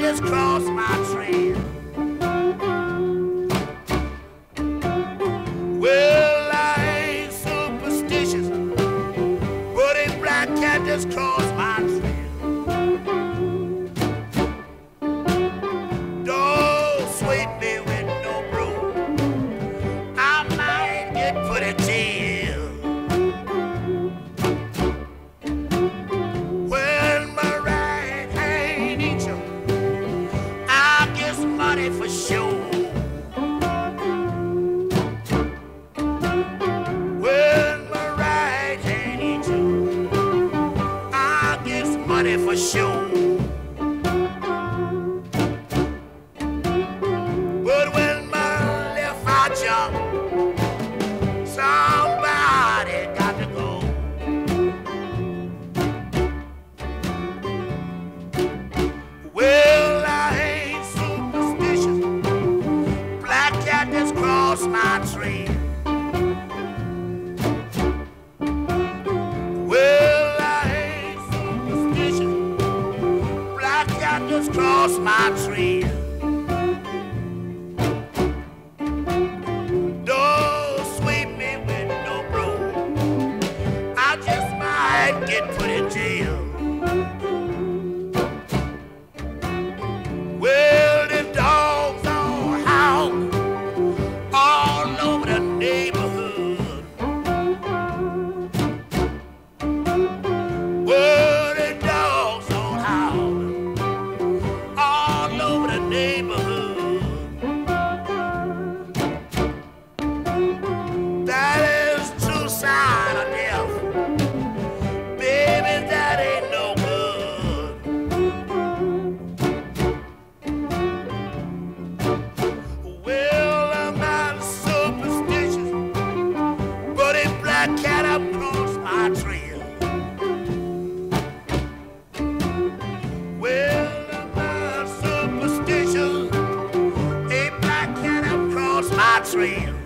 just crossed my trail. Well, I ain't superstitious, but a black cat just crossed my right hand you, I some money for sure. Crossed my trail. Well, I ain't superstitious. Black cat just crossed my trail. Don't sweep me with no broom. I just might get put in jail. Black cat across my trail. Well, I'm not superstitious, a black cat across my trail.